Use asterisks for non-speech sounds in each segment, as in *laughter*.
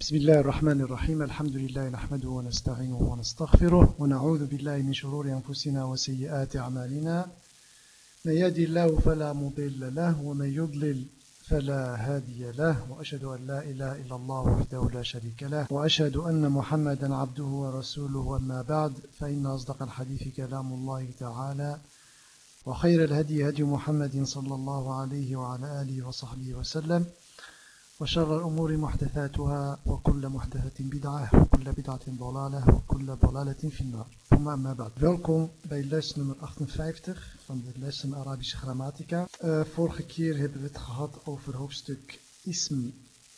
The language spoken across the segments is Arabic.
بسم الله الرحمن الرحيم. الحمد لله نحمده ونستعينه ونستغفره ونعوذ بالله من شرور أنفسنا وسيئات أعمالنا. من يهدي الله فلا مضل له ومن يضلل فلا هادي له وأشهد أن لا إله إلا الله وحده لا شريك له وأشهد أن محمدا عبده ورسوله. وما بعد فإن أصدق الحديث كلام الله تعالى وخير الهدي هدي محمد صلى الله عليه وعلى آله وصحبه وسلم. وشر الأمور محدثاتها وكل محدثة بدعة وكل بدعة ضلالة وكل ضلالة في النار ثم أما بعد Welkom bij les nummer 58 van de lessen Arabische grammatica. Uh, vorige keer hebben we het gehad over hoofdstuk Ism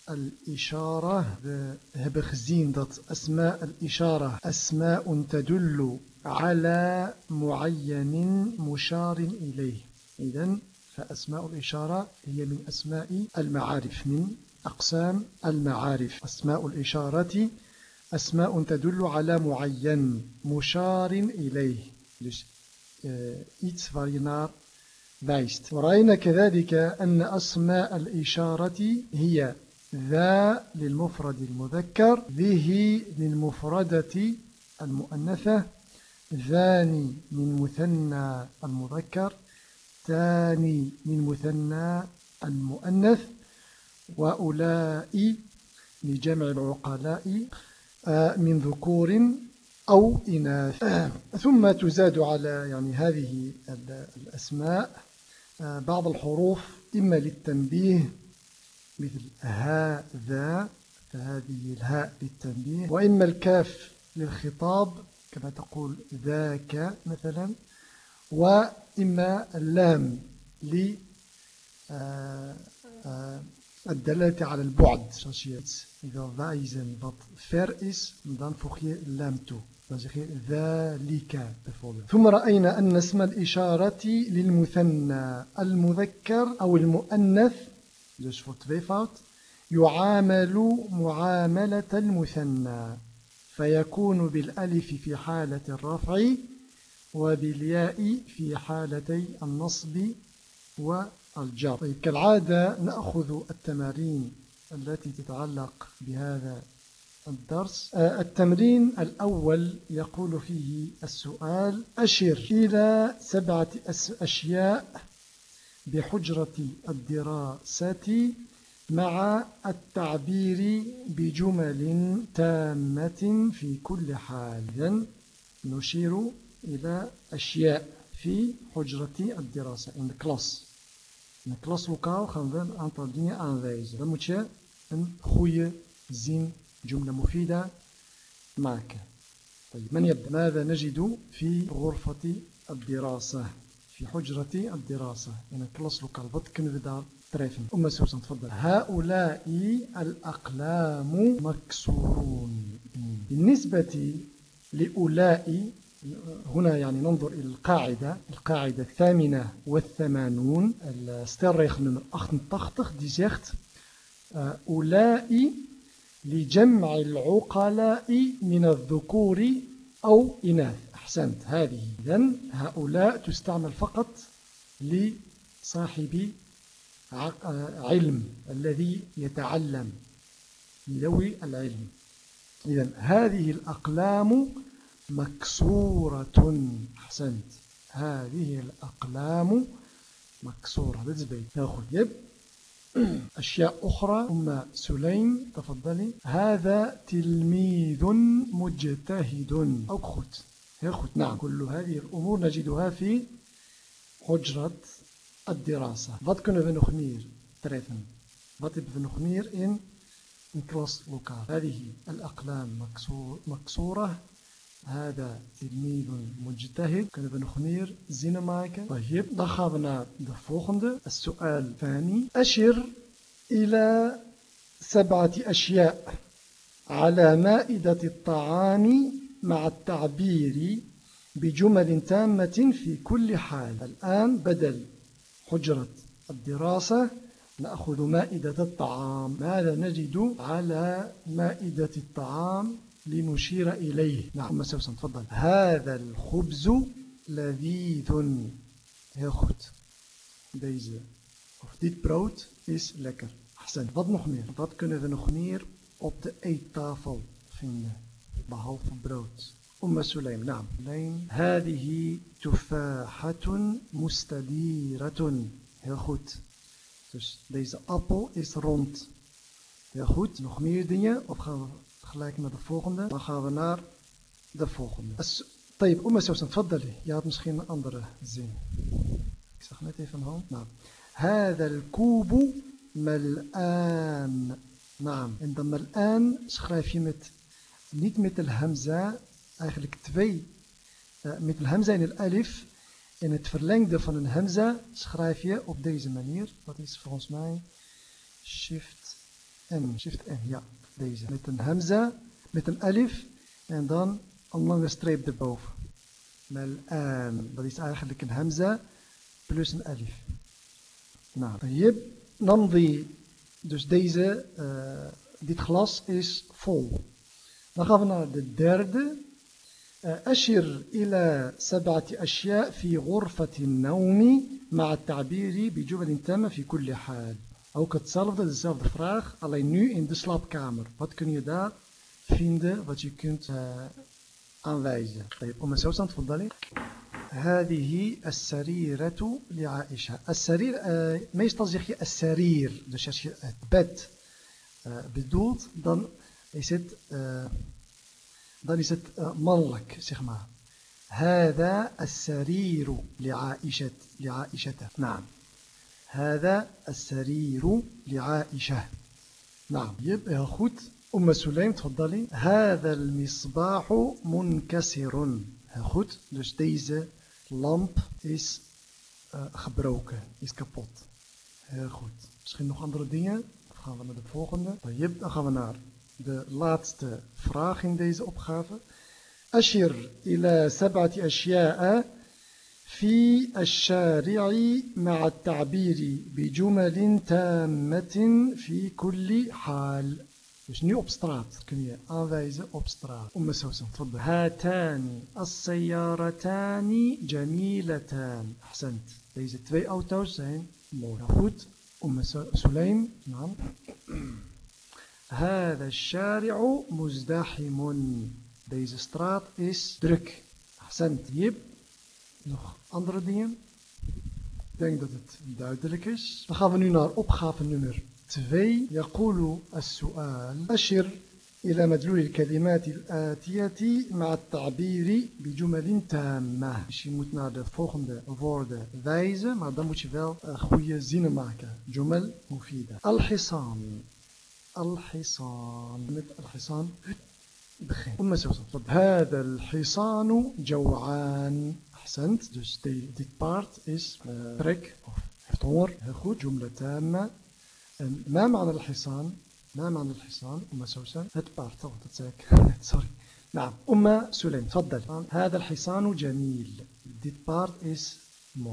al-Ishara. We hebben gezien dat Asma al-Ishara Asma'un tadullu ala mu'ayyanin musharin ilayh. إذن فأسماء الإشارة هي من أسماء المعارف من أقسام المعارف. أسماء الإشارة أسماء تدل على معين مشار إليه. wijst ورأينا كذلك أن أسماء الإشارة هي ذا للمفرد المذكر ذه للمفردة المؤنثة ذاني من مثنى المذكر ثاني من مثنى المؤنث وأولاء لجمع العقلاء آه، من ذكور أو إناث. *clears throat* ثم تزاد على يعني هذه الأسماء آه، بعض الحروف إما للتنبيه مثل هذا فهذه الهاء للتنبيه وإما الكاف للخطاب كما تقول ذاك مثلا وإما اللام ل آه، الدلالة على البعد zoals je het wil wijzen wat ver is dan voeg je lam toe dan zeg je ذلك bijvoorbeeld ثم رأينا أن اسم الإشارة للمثنى المذكر أو المؤنث dus voor tweevoud يعامل معاملة المثنى فيكون بالألف في حالة الرفع وبالياء في حالتي النصب. و الجر طيب كالعادة نأخذ التمارين التي تتعلق بهذا الدرس. آه، التمرين الأول يقول فيه السؤال أشر إلى سبعة أشياء بحجرة الدراسة مع التعبير بجمل تامة في كل حال. نشير إلى أشياء في حجرة الدراسة. In the class. In het klaslokaal gaan we een aantal dingen aanwijzen. Dan moet je een goede zin, jumla mufida, maken. من يبدأ؟ ماذا نجد في غرفة الدراسة؟ في حجرة الدراسة een klaslokaal wat kunnen we daar treffen أم سوسن تفضل هؤلاء الأقلام مكسورون بالنسبة لأولاء هنا يعني ننظر إلى القاعدة القاعدة الثامنة والثمانون als de regel nummer 88 die zegt أولاء لجمع العقلاء من الذكور أو إناث. أحسنت. هذه إذن هؤلاء تستعمل فقط لصاحب علم الذي يتعلم لذوي العلم. إذن هذه الأقلام مكسورة. أحسنت. هذه الأقلام مكسورة. Dat is beter *clears throat* أشياء أخرى. أم سليم تفضلي. هذا تلميذ مجتهد. أو goed heel goed نعم. كل هذه الأمور نجدها في حجرة الدراسة. Wat kunnen we nog meer treffen wat hebben we nog هذه الأقلام مكسورة. هذا تلميذ مجتهد. kunnen we nog meer zinnen طيب dan gaan السؤال الثاني. أشر إلى سبعة أشياء على مائدة الطعام مع التعبير بجمل تامة في كل حال. الآن بدل حجرة الدراسة نأخذ مائدة الطعام. ماذا نجد على مائدة الطعام؟ لنشير إليه نعم سوسن تفضل هذا الخبز لذيذ heel goed deze of dit brood is lekker Ahsan, wat nog meer wat kunnen we nog meer op de eettafel vinden. Behalve brood. Umma Sulaim, naam. Hadihi tufahatun mustadiratun. Heel goed. Dus deze appel is rond. Heel goed. Nog meer dingen? Of gaan we gelijk naar de volgende? Dan gaan we naar de volgende. طيب أم سوسن تفضلي Je had misschien een andere zin ik zag net even een hand nou هذا الكوب ملآن نعم en dan ملآن schrijf je met niet met de hamza eigenlijk twee uh, met de hamza en de alif en het verlengde van een hamza schrijf je op deze manier dat is volgens mij shift M shift M ja Deze met een hamza met een alif en dan een lange streep erboven. Mal'an. Dat is eigenlijk een hamza plus een alif. Nou, hier nam die, dus deze, uh, dit glas is vol. Dan gaan we naar de derde. أشر إلى سبعة أشياء في غرفة النوم مع التعبير بجمل تامة في كل حال. Ook hetzelfde, dezelfde vraag, alleen nu in de slaapkamer. Wat kun je daar vinden, wat je kunt uh, aanwijzen. طيب أم سوسن تفضلي هذه السريرة لعائشة السرير uh, meestal zeg je السرير dus als je het bed uh, bedoelt dan is het uh, dan is het uh, mannelijk zeg maar هذا السرير لعائشة لعائشة نعم هذا السرير لعائشة. نعم يبقى goed أم سليم تفضلي هذا المصباح منكسر. goed dus deze lamp is gebroken is kapot goed misschien nog andere dingen gaan we naar de طيب, dan gaan we naar de laatste vraag in deze opgave. أشر إلى سبعة أشياء في الشارع مع التعبير بجمل تامة في كل حال. dus nu op straat kun je aanwijzen op straat أم سوسن تفضل. هاتان السيارتان جميلتان. أحسنت. deze twee auto's zijn mooi goed أم سليم. نعم. هذا الشارع مزدحم. ليس سترات اس درك أحسنت. يب. Nog andere dingen? Ik denk dat het duidelijk is. Dan gaan we nu naar opgave nummer twee يقول السؤال أشر إلى مدلول الكلمات الآتية مع التعبير بجمل تامة dus je moet naar de volgende woorden wijzen maar dan moet je wel uh, goede zinnen maken جمل مفيدة الحصان الحصان met الحصان begin أم سوسن هذا الحصان جوعان أحسنت. دوش دي دي بارت إس بريك أوف فطور هاخد جملة تامة. ما معنى الحصان؟ ما معنى الحصان؟ أم سوسن هاد بارت تساك سوري نعم. أم سليم تفضل. هذا الحصان جميل. دي بارت إس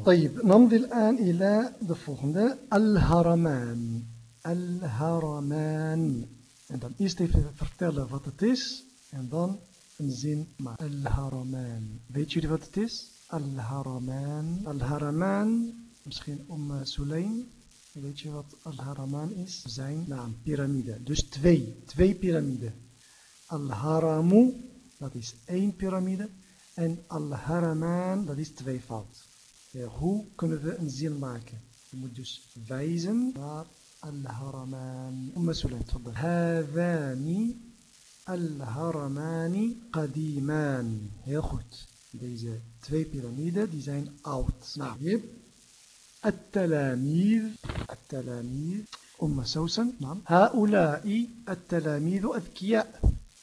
طيب نمضي الآن إلى دفوخن الهرمان. الهرمان. En dan eerst even vertellen wat het الهرمان. en dan een Weet jullie wat het is? Al-Haraman. Al-Haraman, misschien umm om Suleim. Weet je wat Al-Haraman is? Zijn naam, piramide. Dus twee, twee piramiden. Al-Haramu, dat is één piramide. En Al-Haraman, dat is twee Ja, hoe kunnen we een ziel maken? Je moet dus wijzen naar Al-Haraman. Umm om Sulaim, tfaddal. Havani Al-Haramani Qadiman. Heel goed. Deze twee piramiden, die zijn oud. Nou, التلاميذ التلاميذ أم سوسن نعم هؤلاء التلاميذ أذكياء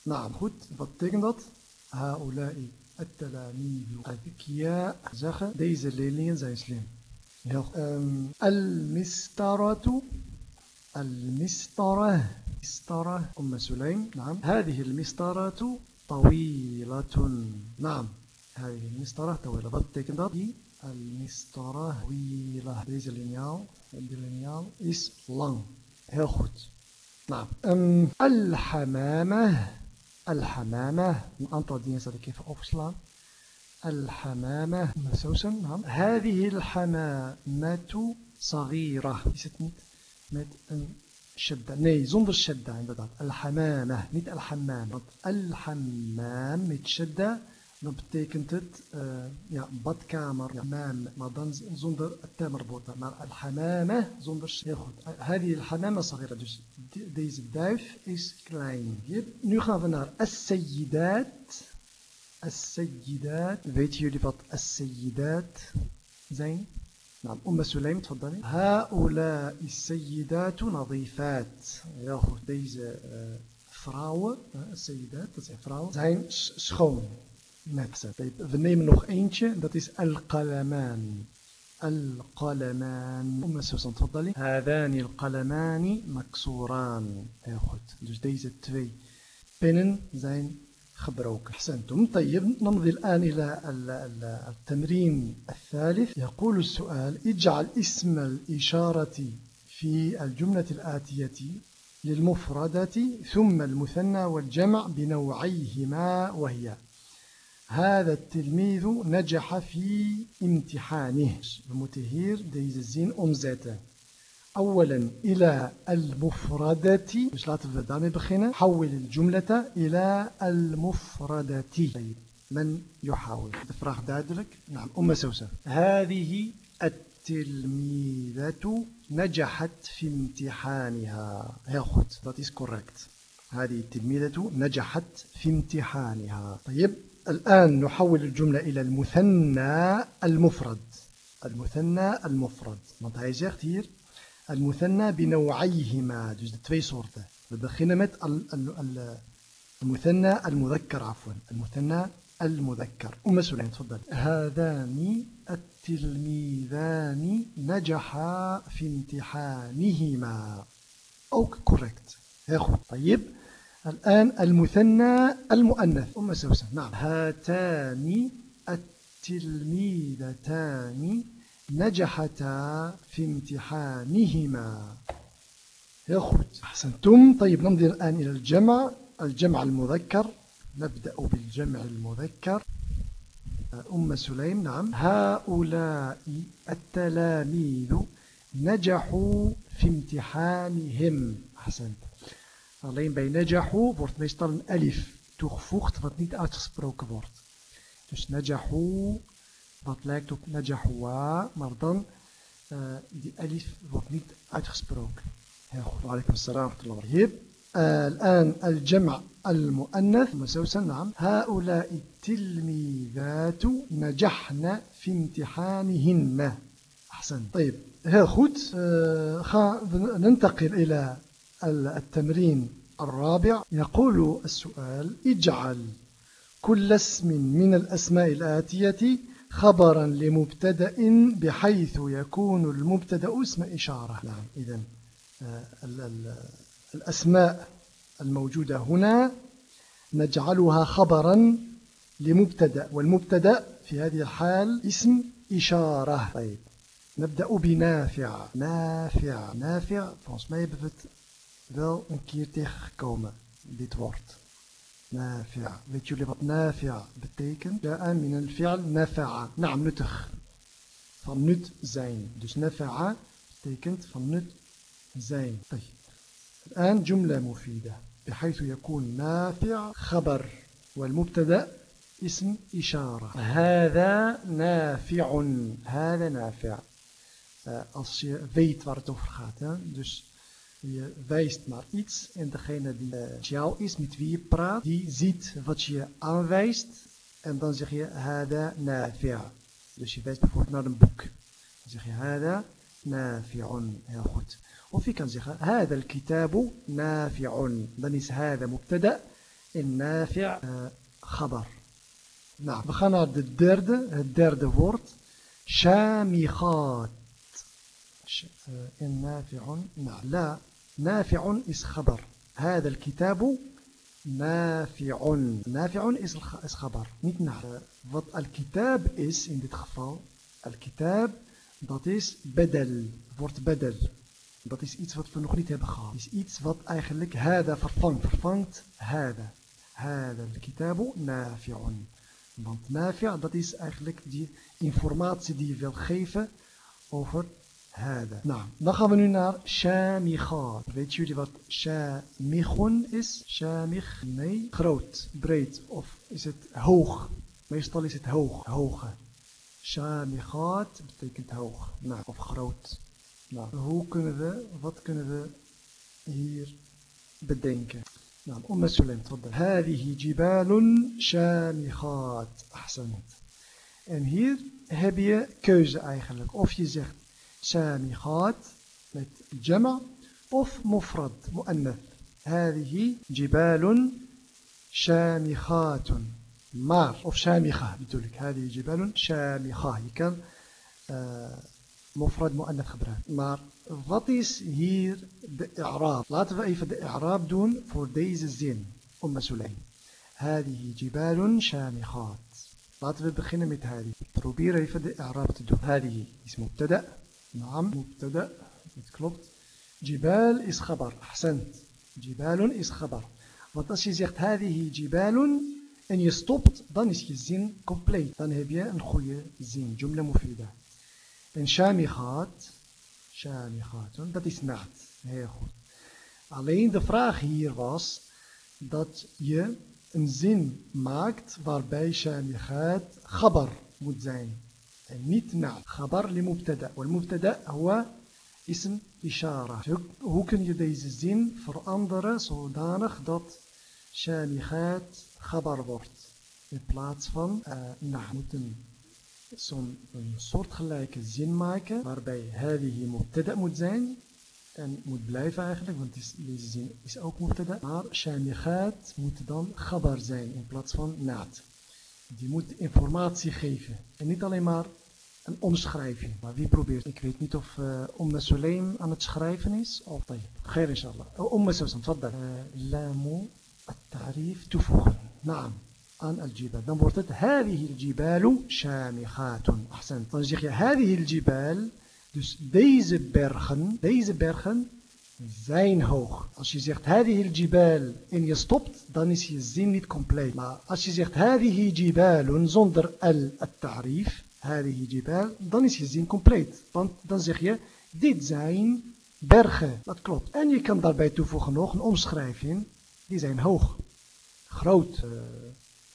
نعم goed wat betekent هؤلاء التلاميذ أذكياء zeggen deze leerlingen zijn slim. Heel um, المسطرة المسطرة مسطرة أم سليم نعم هذه المسطرة طويلة نعم هذه المسطرة طويلة dat betekent dat المسطرة طويلة. deze liniaal die liniaal is lang heel goed نعم. أم الحمامة الحمامة. من أنت الدين كيف أفصل الحمامة. مسوسن نعم. هذه الحمامة صغيرة. يسمت مت شدة. ني زند الشدة عند الحمامة. نيت الحمامة. الحمام متشدة الحمام. dan betekent het uh, ja, badkamer, ja, mam, maar dan zonder het tamerbord. Maar al-hamama zonder heel goed. Hadi al-hamama sagira, dus deze duif is klein. Nu gaan we naar as-sayyidat. As-sayyidat. Weten jullie wat as-sayyidat zijn? نعم أم سليم تفضلي هؤلاء السيدات نظيفات heel goed deze uh, vrouwen uh, السيدات dat zijn vrouwen zijn schoon Net we nemen nog eentje dat is القلمان. القلمان. أم سوسن تفضلي. هذان القلمان مكسوران. heel goed dus deze twee pennen zijn gebroken. أحسنتم. طيب نمضي الآن إلى التمرين الثالث. يقول السؤال اجعل اسم الإشارة في الجملة الآتية للمفردة ثم المثنى والجمع بنوعيهما وهي هذا التلميذ نجح في امتحانه. We moeten hier deze. أولا إلى المفردة. dus laten حول الجملة إلى المفردة. طيب من يحاول؟ الفراغ duidelijk نعم أم سوسة. هذه التلميذة نجحت في امتحانها. Heel goed هذه التلميذة نجحت في امتحانها. طيب. الآن نحول الجملة إلى المثنى المفرد. المثنى المفرد. Want hij zegt المثنى بنوعيهما. Dus de twee soorten met المثنى المذكر عفوا. المثنى المذكر. أم سليم تفضل. هذان التلميذان نجحا في امتحانهما. ook correct. heel طيب. الآن المثنى المؤنث. أم سوسن نعم. هاتان التلميذتان نجحتا في امتحانهما. heel goed أحسنتم. طيب نمضي الآن إلى الجمع. الجمع المذكر. نبدأ بالجمع المذكر. أم سليم نعم. هؤلاء التلاميذ نجحوا في امتحانهم. أحسنت alleen bij نجحوا wordt meestal een alif toegevoegd wat niet uitgesproken wordt dus نجحوا Dat lijkt op najahwa, maar dan uh, die alif wordt niet uitgesproken. Heel goed. Alaikum salam wa rahmatullah. الآن الجمع المؤنث مسوسا نعم هؤلاء التلميذات نجحن في امتحانهن أحسن طيب heel goed uh, ننتقل إلى التمرين الرابع يقول السؤال اجعل كل اسم من الأسماء الآتية خبرا لمبتدأ بحيث يكون المبتدأ اسم إشارة. نعم إذا الأسماء الموجودة هنا نجعلها خبرا لمبتدأ والمبتدأ في هذه الحال اسم إشارة. طيب نبدأ بنافع. نافع. نافع volgens we het wel een keer tegengekomen dit woord نافع weet jullie wat نافع betekent جاء من الفعل نفع نعم nuttig van nut zijn dus نفع betekent van nut zijn طيب الآن جملة مفيدة بحيث يكون نافع خبر والمبتدا اسم إشارة هذا نافع هذا نافع als je weet waar het over gaat hè? dus Je wijst naar iets en degene die uh, jou is, met wie je praat, die ziet wat je aanwijst en dan zeg je hada nafi'a. Dus je wijst bijvoorbeeld naar een boek. Dan zeg je hada nafi'un. Heel goed. Of je kan zeggen hada al-kitabu. Dan is hada mubtada en nafi' uh, khabar. Nou, we gaan naar de derde, het derde woord. Shamikhat. En nafi'un. Nou, la. نافع is خبر هذا الكتاب نافع نافع is, is خبر niet naar wat al-kitab is in dit geval al-kitab dat is bedel wordt bedel dat is iets wat we nog niet hebben gehad is iets wat eigenlijk hada vervangt vervangt hada hada al-kitabu nafi'un want nafi' dat is eigenlijk die informatie die je wil geven over Nou, dan gaan we nu naar shamichat. Weet jullie wat shamichun is? Shamich, nee. Groot, breed of is het hoog? Meestal is het hoog, hoge. Shamichat betekent hoog nou, of groot. Nou, hoe kunnen we, wat kunnen we hier bedenken? Nou, Umm Sulaim, tfaddal. Hadihi En hier heb je keuze eigenlijk. Of je zegt شامخات جمع أوف مفرد مؤنث. هذه جبال شامخات. مار. أوف شامخة بدولك هذه جبال شامخة. كان آه، مفرد مؤنث خبرات. مار. wat is hier إعراب؟ laten we إعراب doen voor deze zin. أم سليم. هذه جبال شامخات. laten we beginnen met هذه. probeer إعراب te doen هذه اسم مبتدأ. نعم مبتدأ klopt جبال is خبر أحسنت. جبال is خبر. want als je zegt هذه جبال en je stopt dan is de zin compleet dan heb je een goeie zin جملة مفيدة. ان شامخات شامخات. دات اس نعت هي خو. Alleen de vraag hier was dat je een zin maakt waarbij Shamichat gabar moet zijn. En niet naad. Khabar li mubtada. Wal mubtada huwa ism ishara. Hoe kun je deze zin veranderen zodanig dat shamichat khabar wordt? In plaats van uh, naad. Moet een zo'n soortgelijke zin maken waarbij hadihi mubtada moet zijn en moet blijven eigenlijk, want deze zin is ook mubtada. Maar shamigat moet dan khabar zijn in plaats van naad. Die moet informatie geven en niet alleen maar een omschrijving. Maar wie probeert? Ik weet niet of uh, Umm Sulaim aan het schrijven is. Of طيب. خير إن شاء الله. أم سوسن تفضل. لام التعريف toevoegen. نعم aan al-jibal. Dan wordt het هذه الجبال شامخات. Ahsan. Dan zeg je هذه الجبال. Dus deze bergen, deze bergen zijn hoog. Als je zegt hadihi jibal en je stopt, dan is je zin niet compleet. Maar als je zegt hadihi jibalun zonder al-tarif, hadihi jibal, dan is je zin compleet. Want dan zeg je, dit zijn bergen. Dat klopt. En je kan daarbij toevoegen nog een omschrijving. Die zijn hoog, groot, eh,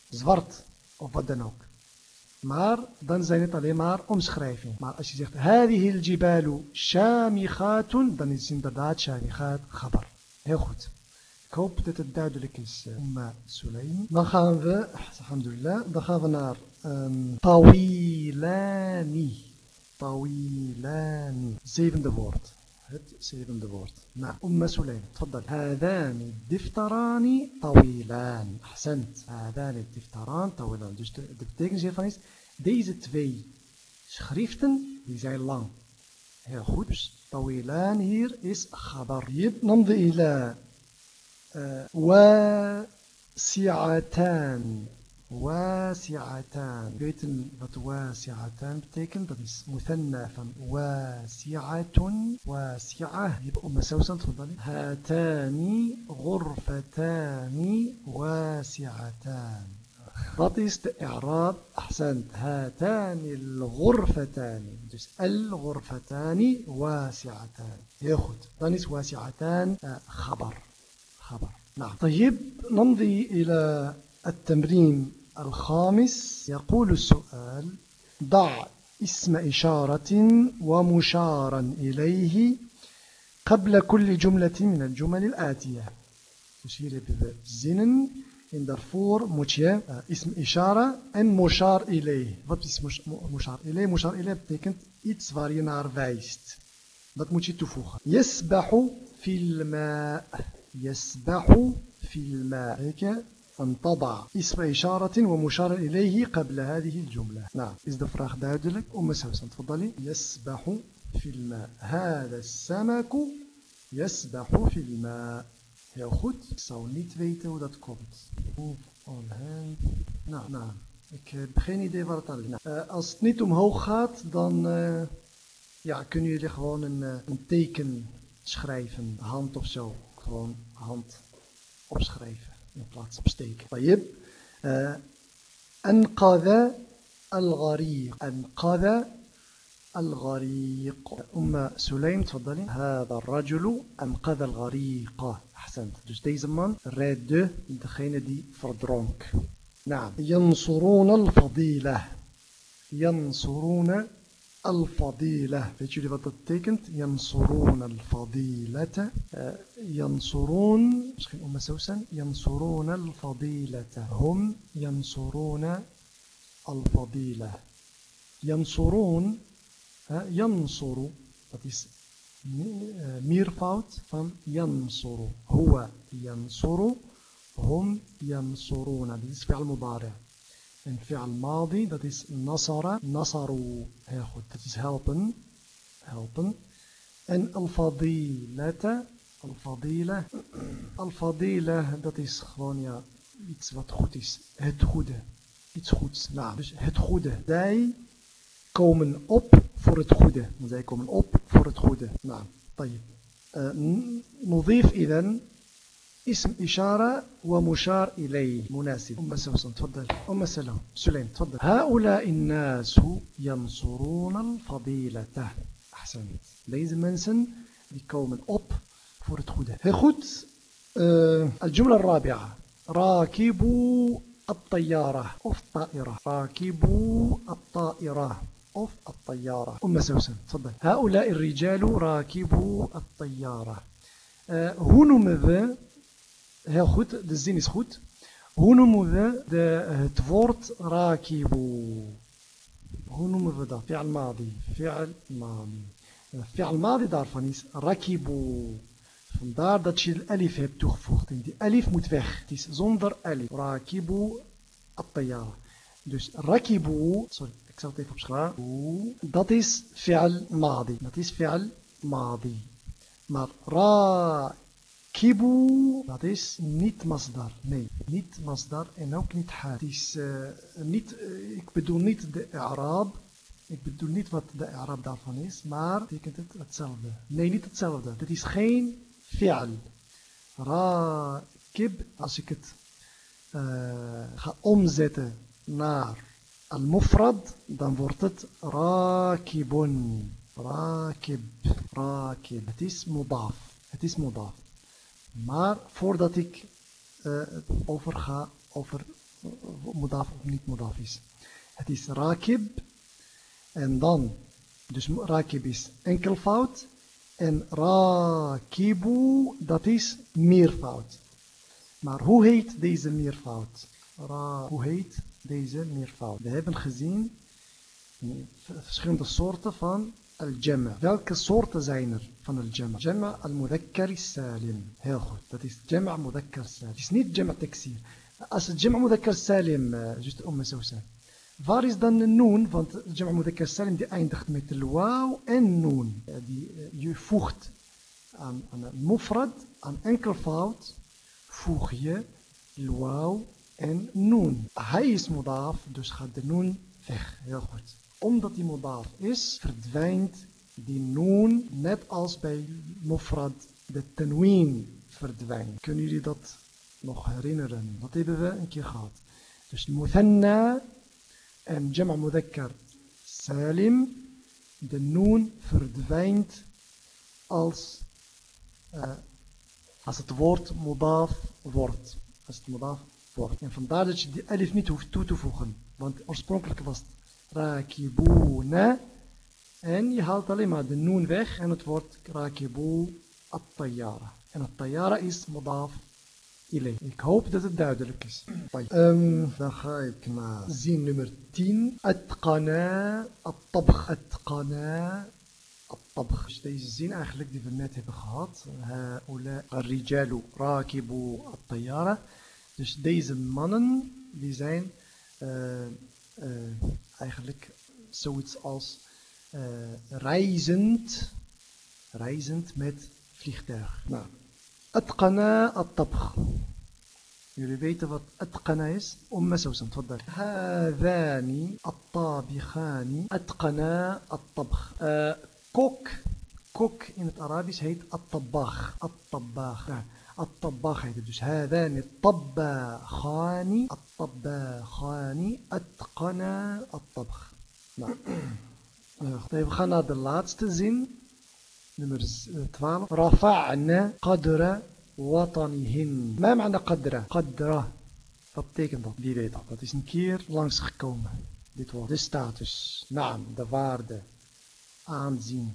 zwart of wat dan ook. Maar dan zijn het alleen maar omschrijving. Maar als je zegt هذه الجبال شامخات dan is het inderdaad شامخات khabar. Heel goed. Ik hoop dat het duidelijk is, Umma Sulaim. Dan gaan we, alhamdulillah, dan gaan we naar um, Tawilani. Tawilani. Zevende woord. هات سيد دبورت. نعم أم سليم. تفضل. هذان الدفتران طويلان. أحسنت. هذان الدفتران طويلان. دوش دبتيك نجي فانيس ديز تفي شخريفتن دي زي لأن. هي خوبش طويلان. هير إس خبر. نمضي إلى آه. وسعتان واسعتان. بيت دات واسعتان بتيكن دات مثنى فم واسعة واسعة. يبقى أم سوسن تفضلي. هاتان غرفتان واسعتان. بطيس إعراب أحسنت هاتان الغرفتان. دوس الغرفتان واسعتان. ياخد. دانيس واسعتان آه، خبر. خبر. نعم. طيب نمضي إلى التمرين. الخامس يقول السؤال ضع اسم إشارة ومشارا إليه قبل كل جملة من الجمل الآتية Dus hier hebben we zinnen en daarvoor moet je uh, ism ishara en mushar ilay. Wat is mushar ilay? Mushar ilay betekent iets waar je naar wijst. Dat moet je toevoegen. Yasbahu fil ma. Yasbahu fil ma. Kijk, أن تضع اسم إشارة ومشار إليه قبل هذه الجملة. نعم. is de vraag duidelijk أم سوسن تفضلي. يسبح في الماء. هذا السمك يسبح في الماء. ja goed. zo niet weet u dat komt موف اون hand نعم. نعم. Ik heb geen idee waar het aan ligt. Eh, als het niet omhoog gaat dan uh, ja kunnen jullie gewoon een, eh, een teken schrijven. Hand of zo. Gewoon hand opschrijven. In plaats opsteken. طيب. أنقذ الغريق. أنقذ الغريق. أم سليم تفضلي. هذا الرجل أنقذ الغريق. أحسنت. dus deze man redde degene die verdronk نعم. ينصرون الفضيلة. ينصرون الفضيلة. Weet jullie wat ينصرون الفضيلة. ينصرون misschien أم سوسن. ينصرون الفضيلة. هم ينصرون الفضيلة. ينصرون ينصر dat is meervoud ينصر هو ينصر هم ينصرون. Is فعل مضارع. en fi'al madi dat is nasara nasaru heel goed dat is helpen helpen en al-fadilata al-fadila *clears throat* al-fadila dat is gewoon ja iets wat goed is het goede iets goeds nou dus het goede zij komen op voor het goede. Zij komen op voor het goede. Nou, طيب. نضيف إذن اسم إشارة ومشار إليه. مناسب. أم سوسن تفضل. أم سلام سليم تفضل. هؤلاء الناس ينصرون الفضيلة. أحسنت deze mensen die komen op voor het goede الجملة الرابعة. راكبوا الطيارة. أو الطائرة راكبوا الطائرة. Of الطيارة. أم سوسن تفضل. هؤلاء الرجال راكبوا الطيارة. hoe noemen we heel goed, de zin is goed hoe noemen we de, het woord rakibu hoe noemen we dat fi'al madi fi'al madi fi'al madi daarvan is rakibu vandaar dat je de alif hebt toegevoegd en die alif moet weg het is zonder alif rakibu at-tayyara dus rakibu sorry Ik zal het even opschrijven. Dat is fi'al madi. Dat is fi'al madi. Maar Kibu, dat is niet masdar. Nee, niet masdar en ook niet het is eh, niet, eh, ik bedoel niet de Arab. Ik bedoel niet wat de Arab daarvan is, maar betekent het hetzelfde. Nee, niet hetzelfde. Dit is geen fi'al. Rakib, als ik het eh, ga omzetten naar al-mufrad, dan wordt het rakibun. Rakib, rakib. Het is mudaf. Het is mudaf maar voordat ik uh, overga over mudaf of niet mudaf is. Het is rakib en dan dus rakib is enkelvoud en rakibu dat is meervoud. Maar hoe heet deze meervoud? Ra, hoe heet deze meervoud. We hebben gezien verschillende soorten van الجمع. ذلك صورة زينر فن الجمع. جمع المذكر السالم. هاخد ذات جمع مذكر سالم. تسنيت جمع تكسير. أس جمع مذكر سالم uh, جست أم سوسة. فارس دان النون فان جمع مذكر سالم دي أين دخت ميت الواو أن نون دي يفوخت أن أن مفرد أن إنكل فاوت. فوخية الواو أن نون هاي اسم مضاف دوش خد نون فخ. هاخد Omdat hij modaf is, verdwijnt die noon net als bij mufrad de tenween verdwijnt. Kunnen jullie dat nog herinneren? Dat hebben we een keer gehad. Dus muthanna en jama mudhakkar salim, de noon verdwijnt als, uh, als het woord modaf wordt. Als het modaf wordt. En vandaar dat je die alif niet hoeft toe te voegen. Want oorspronkelijk was het rakibuna. En je haalt alleen maar de noon weg en het wordt rakibu at-tayyara. En at-tayyara is modaf ilay. Ik hoop dat het duidelijk is. Um, dan ga ik naar zin nummer 10. Atqana at-tabg. Atqana الطبخ dus deze zin eigenlijk die we net hebben gehad هؤلاء الرجال راكبوا الطيارة Dus deze mannen, die zijn uh, uh, eigenlijk zoiets als uh, reizend, reizend met vliegtuig. Nou, atqana at-tabkh. Jullie weten wat atqana is? Umma Sousan, tfaddal. Hadani at tabikhani. atqana at-tabkh. Eh, kok, kok in het Arabisch heet at-tabakh, At-tabbagh. الطباخين تدوش هذان الطباخان الطباخان أتقنا الطبخ. نعم. نعم. طيب خلنا هذا اللاتست زين نمر 12 رفعنا قدر وطنهن ما معنى قدر؟ قدر. فبتيكن ده دي بيتا ده is een keer langs دي dit دي de status نعم. de waarde aanzien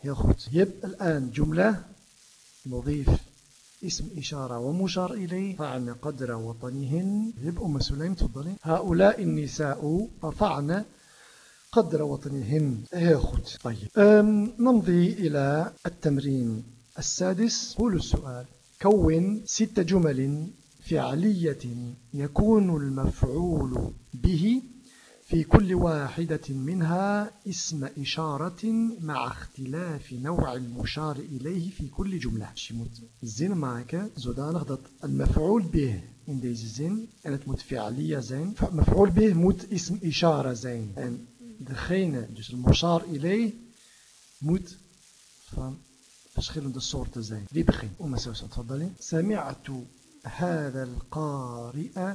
heel goed je hebt الآن جملة مضيف اسم إشارة ومشار إليه. رفعن قدر وطنهن يبقى أم سليم تفضلي. هؤلاء النساء رفعن قدر وطنهن. heel goed طيب. نمضي إلى التمرين السادس. قول السؤال. كون ست جمل فعلية يكون المفعول به في كل واحدة منها اسم إشارة مع اختلاف نوع المشار إليه في كل جملة. زين معك زودان ضد المفعول به إن ديز زين تموت فعلية زين. مفعول به موت اسم إشارة زين. أن دخينة جس المشار إليه موت فان فشخيلون ده الصورة زين. دي بخين. أما سوسا تفضلي. سمعت هذا القارئ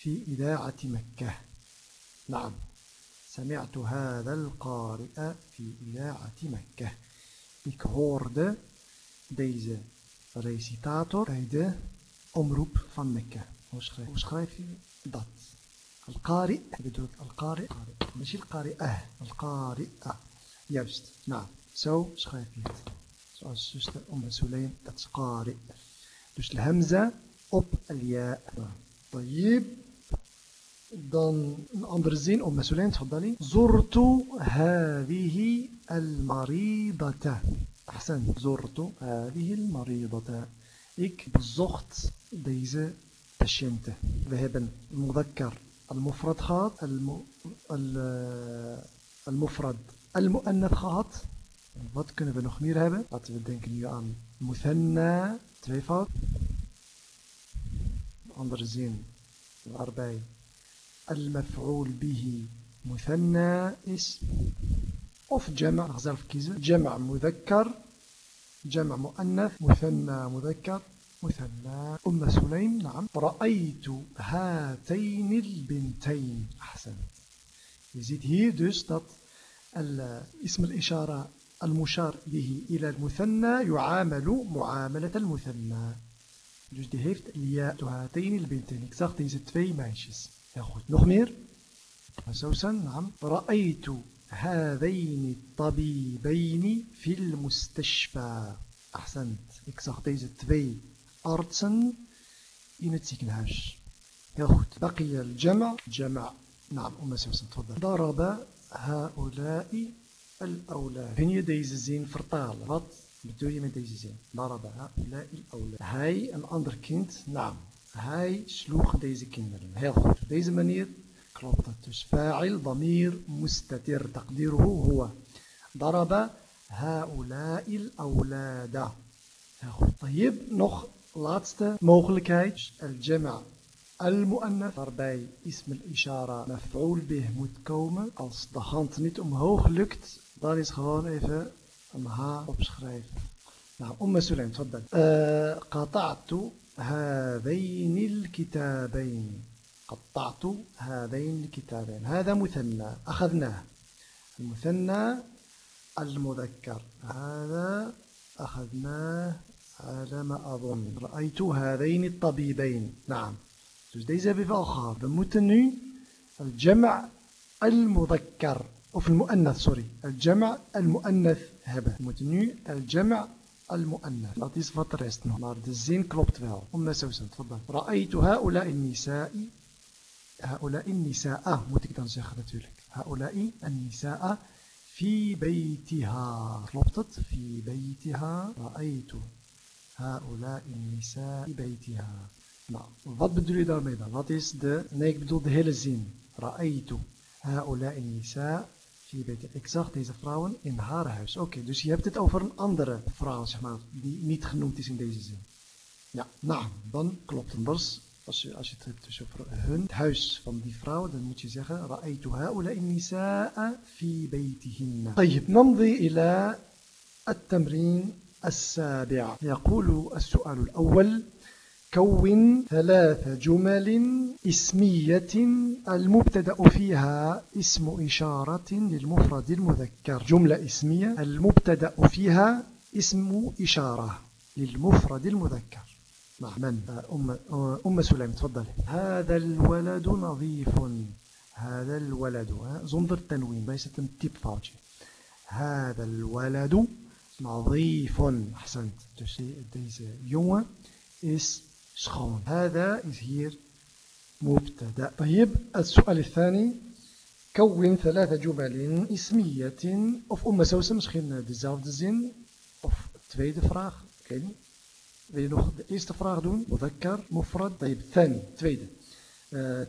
في إذاعة مكة. نعم سمعت هذا القارئ في إذاعة مكة Ik hoorde deze recitator bij de omroep van Mekka. Hoe schrijf, hoe schrijf je dat? Al-Qari bedoelt Al-Qari. مش القارئة القارئة juist. Nou, zo schrijf je het. Zoals zuster Umm Sulaim, dat is qari. Dus de hamza op al-ja. طيب dan een andere zin om Mesulijn تفضلي زرت هذه المريضة أحسن زرت هذه المريضة ik bezocht deze patiënten we hebben المذكر المفرد gehad المفرد المؤنث gehad wat kunnen we nog meer hebben laten we denken nu aan muthanna tweevoud andere zin waarbij المفعول به مثنى اسم. of جمع zelf kiezen جمع مذكر جمع مؤنث مثنى مذكر مثنى. أم سليم نعم. رأيت هاتين البنتين. أحسن. Hier dus dat اسم الإشارة المشار به إلى المثنى يعامل معاملة المثنى. Dus heeft الياء هاتين البنتين. Ik zag deze twee ياخذ نخمير. سوسن نعم. رأيت هذين الطبيبين في المستشفى. أحسنت. إكسخ ديز تبي أرتسن. ينتسيك نهاش ياخذ بقي الجمع. جمع. نعم. أم سوسن تفضل. ضرب هؤلاء الأولاد. هني ديز الزين فرطال بدوية من ديز الزين ضرب هؤلاء الأولاد. هاي الأندر كنت نعم. هاي شلوخ ديزي كيندر هاي خوت ديزي منير كلوبت تش فاعل ضمير مستتر تقديره هو. ضرب هؤلاء الأولاد. طيب نخ لاتست موغلكايتش الجمع. المؤنث فرباي اسم الإشارة مفعول به متكومة als de hand niet omhoog lukt dan is gewoon even een h نعم أم سليم تفضل. أه، قطعت هذين الكتابين. قطعت هذين الكتابين. هذا مثنى أخذناه. المثنى المذكر. هذا أخذناه. على ما أظن. رأيت هذين الطبيبين. نعم. Dus deze hebben we الجمع المذكر. of المؤنث sorry الجمع المؤنث. moeten nu الجمع المؤنث. لاتيس فاتريستنو مار دزين كلوبت فيل ام سوسن تفضل رايت هؤلاء النساء هؤلاء النساء موتيك تنسيخ نتولك هؤلاء النساء في بيتها لوطت في بيتها رايت هؤلاء النساء في بيتها نعم ضد بدولي دار ميدان لاتيس دو نيك بدول د هيل رايت هؤلاء النساء رأيت هؤلاء النساء Ik zag deze vrouwen in haar huis. Oké, okay, dus je hebt het over een andere vrouw, zeg maar, die niet genoemd is in deze zin. Ja, nou, dan klopt het. Dus als je, als je het hebt dus over hun huis van die vrouw, dan moet je zeggen, رأيت هؤلاء النساء في بيتهن. طيب, نمضي إلى التمرين السابع. يقول السؤال الأول كون ثلاث جمل اسمية المبتدأ فيها اسم إشارة للمفرد المذكر. جملة اسمية المبتدأ فيها اسم إشارة للمفرد المذكر. مع من؟ أم, أم سليم تفضل هذا الولد نظيف. هذا الولد زنظر التنوين ليست تيب فاوتje هذا الولد نظيف. أحسنت. Dus deze jongen is schoon هذا is hier مبتدأ. طيب السؤال الثاني. كون ثلاث جمل إسمية of أم سوسة misschien dezelfde zin of tweede vraag ik weet niet wil je nog de eerste vraag doen مذكر مفرد. طيب ثاني tweede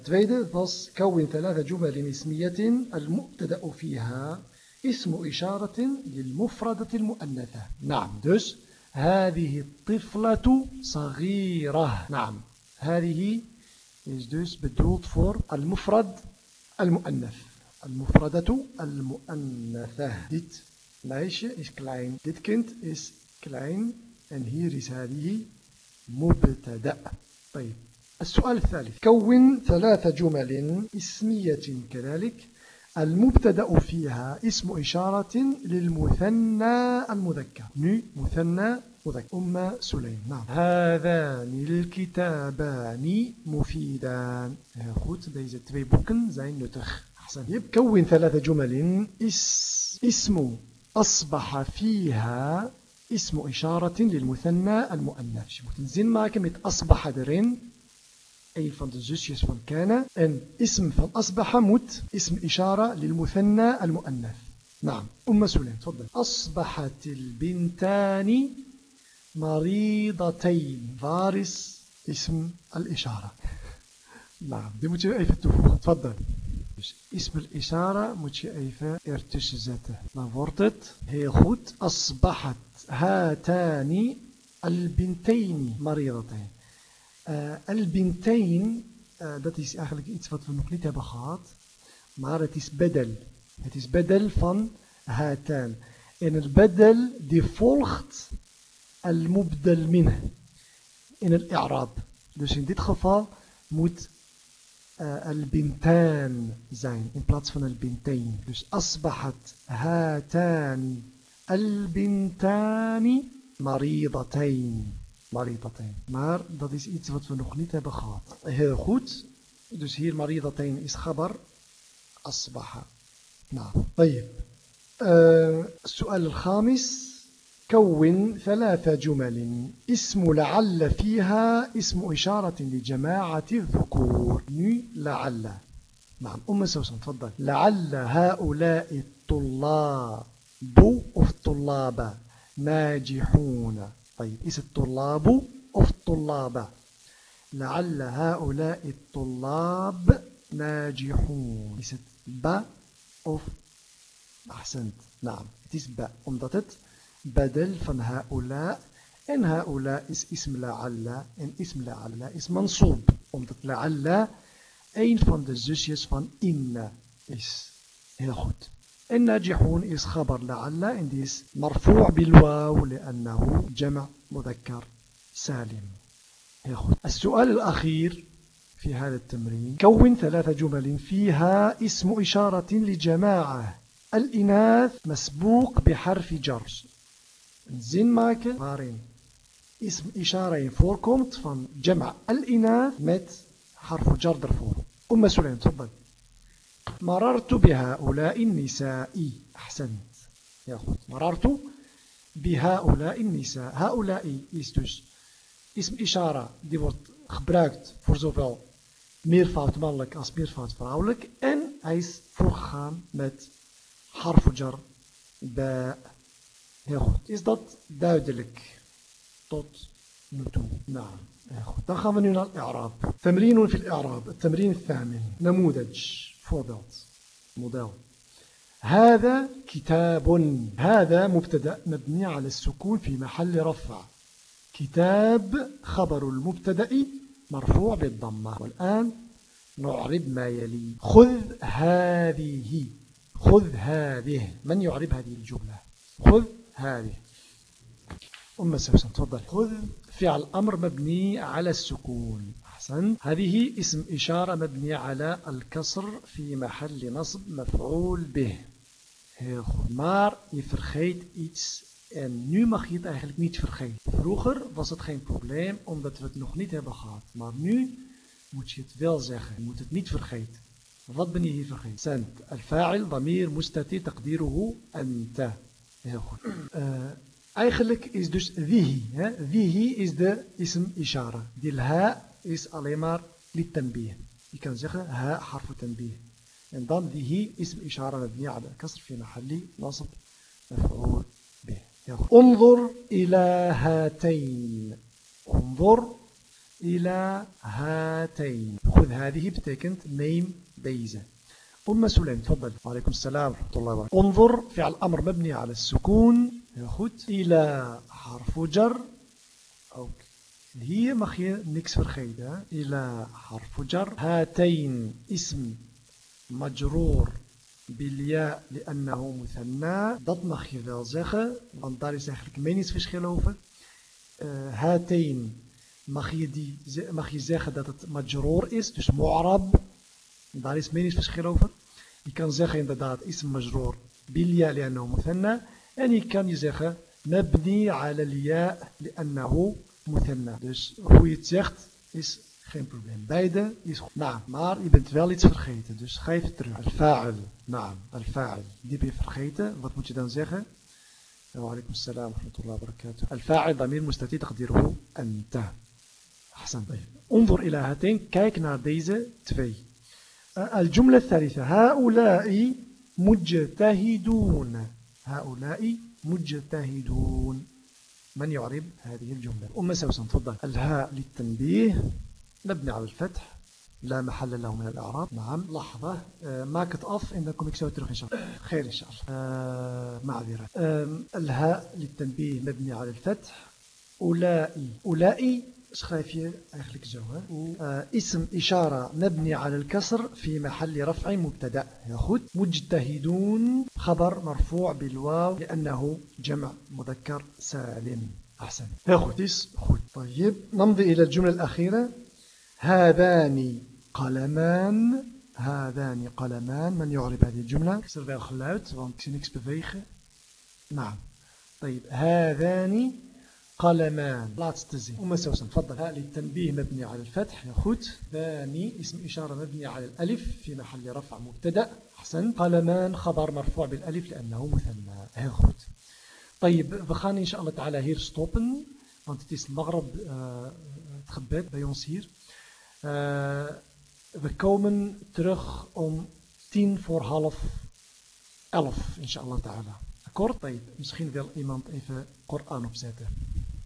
tweede was كون ثلاث جمل إسمية المبتدأ فيها اسم إشارة للمفردة المؤنثة. نعم dus هذه الطفلة صغيرة نعم هذه is dus bedoeld voor al-mufrad al-mu'annath. Al-mufradatu al-mu'annatha. Dit meisje is klein. Dit kind is klein. En hier is هذه مبتدأ. طيب السؤال الثالث كون ثلاث جمل اسمية كذلك المبتدأ فيها اسم إشارة للمثنى المذكر نو مثنى أم سليم. نعم. هذان الكتابان مفيدان. goed deze twee boeken zijn nuttig أحسن. كون ثلاث جمل. إس اسم أصبح فيها اسم إشارة للمثنى المؤنث. je moet een zin maken met أصبح erin een van de zusjes van Kana. En ism van Asbaha moet ism ishara للمثنى المؤنث. نعم. أم سليم تفضل. أصبحت البنتان مريضتين. فارس اسم الإشارة. نعم دي متى أيفة تفوخ تفضل. اسم الإشارة متى أيفة ارتش زاته نعم وردت هي خود أصبحت هاتان البنتين مريضتين. uh, البنتين آه، dat is eigenlijk iets wat we nog niet hebben gehad. Maar het is bedel. Het is bedel van hatan. En het bedel die volgt المبدل منه. in الإعراب. dus in dit geval moet آه، البنتان zijn. in plaats van البنتين. dus أصبحت هاتان البنتان مريضتين. مريضتين. maar dat is iets wat we nog niet hebben gehad hier goed dus hier مريضتين is خبر أصبح. نعم. طيب. آه، السؤال الخامس. كون ثلاث جمل. اسم لعل فيها اسم إشارة لجماعة الذكور. لعل. نعم أم سوسن تفضل. لعل هؤلاء الطلاب. أو الطلاب ناجحون. طيب is het طلاب. of طلابة لعل هؤلاء الطلاب ناجحون. het با of أحسنت. نعم با omdat het بدل van هؤلاء en هؤلاء is إسم لعل en إسم لعل is منصوب. omdat لعل van de zusjes van inna is heel goed الناجحون إس خبر لعل إنديس مرفوع بالواو لأنه جمع مذكر سالم السؤال الأخير في هذا التمرين كون ثلاث جمل فيها اسم إشارة لجماعة. الإناث مسبوق بحرف جر. زين maken waarin اسم إشارة voorkomt van جمع الإناث met حرف جر ervoor أم سليم تفضل مررت بهؤلاء النساء أحسنت يا أخوت مررت بهؤلاء النساء هؤلاء is dus ism ishara die wordt gebruikt voor zowel meervoud mannelijk als meervoud vrouwelijk en hij is voorgegaan met harfujar ba heel goed is dat duidelijk tot nu toe? Nou heel goed dan gaan we nu naar الإعراب تمرين في الإعراب التمرين الثامن نموذج voorbeeld model. هذا كتاب هذا مبتدا مبني على السكون في محل رفع كتاب خبر المبتدا مرفوع بالضمه والان نعرب ما يلي خذ هذه خذ هذه من يعرب هذه الجمله خذ هذه أم سوسن تفضل خذ فعل أمر مبني على السكون أحسن هذه اسم إشارة مبني على الكسر في محل نصب مفعول به Heel goed. Maar je vergeet iets en nu mag je het eigenlijk niet vergeten. Vroeger was het geen probleem omdat we het nog niet hebben gehad. Maar nu moet je het wel zeggen. Je moet het niet vergeten. Wat ben je hier vergeten? Sant. Al-fa'il, damir, mustati, taqdiruhu, anta. Heel goed. Uh, eigenlijk is dus wihi. Hè? Wihi is de ism ishara. Die ha is alleen maar lit tanbih. Je kan zeggen ha harfu tanbih. En dan wihi ism ishara mabni ala kasr fi mahalli nasb maf'ul bih. انظر إلى هاتين انظر إلى هاتين خذ هذه betekent neem deze أم سليم تفضل. عليكم السلام ورحمة الله وبركاته. انظر فعل الأمر مبني على السكون يا خد إلى حرف جر أوكي هي مخي نكس الخيدة إلى حرف جر. هاتين اسم مجرور بالياء لأنه مثنى. ضد مخي ذا زخة من دار سخرك فيش يسفش خلوفة آه، هاتين مخي دي مخي زخة ذات مجرور اسم معرب. Daar is meningsverschil over. Je kan zeggen inderdaad ism majroor bilya li'annahu muthanna. En je kan je zeggen mabni ala liya li'annahu muthanna. Dus hoe je het zegt is geen probleem. Beide is goed. Nou, maar je bent wel iets vergeten. Dus ga even terug. Al-fa'al. Nou, al-fa'al. Die ben je vergeten. Wat moet je dan zeggen? وعليكم السلام ورحمة الله وبركاته الفاعل ضمير مستتر تقديره أنت أحسن طيب انظر إلى هاتين كيك naar deze twee الجملة الثالثة. هؤلاء مجتهدون. هؤلاء مجتهدون. من يعرب هذه الجملة؟ أم سوسن تفضل. الهاء للتنبيه مبني على الفتح لا محل له من الإعراب. نعم. لحظة. آه en dan kom ik zo terug إن شاء الله. خير إن شاء الله. آه معذرة. آه الهاء للتنبيه مبني على الفتح. أولئي. أولئي schrijf je eigenlijk zo. Hè? Uh, ism ishara mabni ala al-kasr fi mahalli raf'i mubtada. Heel goed. Mujtahidun khabar marfu' bil waw لأنه جمع مذكر سالم. أحسن. goed. is goed. طيب نمضي إلى الجملة الأخيرة. هذان قلمان هذان قلمان من يعرب هذه الجملة؟ er wel geluid, want ik zie niks bewegen. نعم. طيب هذان قلمان laatste zin أم سوسن تفضل. ها للتنبيه مبني على الفتح ja goed ثاني اسم إشارة مبني على الألف في محل رفع مبتدأ. أحسن. قلمان خبر مرفوع بالألف لأنه مثنى. ja goed طيب we gaan إن شاء الله تعالى hier stoppen want 't is المغرب تخبات بيونسير بكومن ترخ أم تين فور هالف ألف إن شاء الله تعالى أكور طيب مسخين ذي الإيمان طيفة قرآن وبزاته